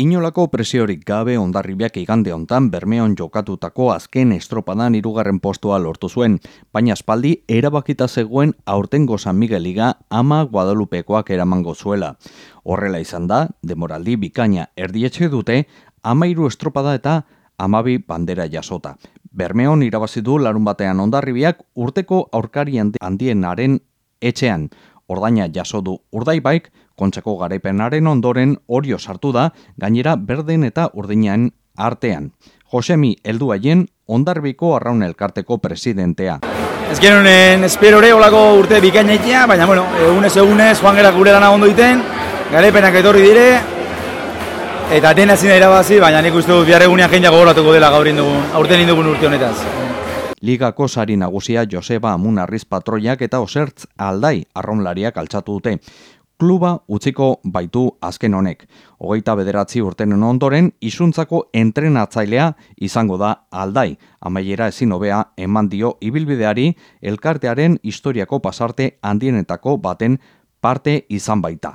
Inolako presiorik gabe ondarribiak igande hontan Bermeon jokatutako azken estropadan irugarren postua lortu zuen, baina espaldi erabakita zegoen aurtengo San Migueliga ama Guadalupekoak eramango zuela. Horrela izan da, demoraldi bikaina erdietxe dute, amairu estropada eta amabi bandera jasota. Bermeon irabazidu larun batean ondarribiak urteko aurkari handienaren etxean, ordaina jaso du urdaibaik, kontseko garaipenaren ondoren orio sartu da, gainera berden eta urdinaen artean. Josemi heldu haien ondarbiko arraun elkarteko presidentea. Ez genuen esperore olako urte bikainaitea, baina bueno, egunez egunez joan gara gure lana ondo iten, garaipenak etorri dire, eta dena zina irabazi, baina nik uste dut bihar egunean jendeak gogoratuko dela gaur indugun, aurten indugun urte honetaz. Ligako sari nagusia Joseba Amunarriz patroiak eta osertz aldai arronlariak altxatu dute. Kluba utziko baitu azken honek. Hogeita bederatzi urtenen ondoren, isuntzako entrenatzailea izango da aldai. Amaiera ezin hobea eman dio ibilbideari elkartearen historiako pasarte handienetako baten parte izan baita.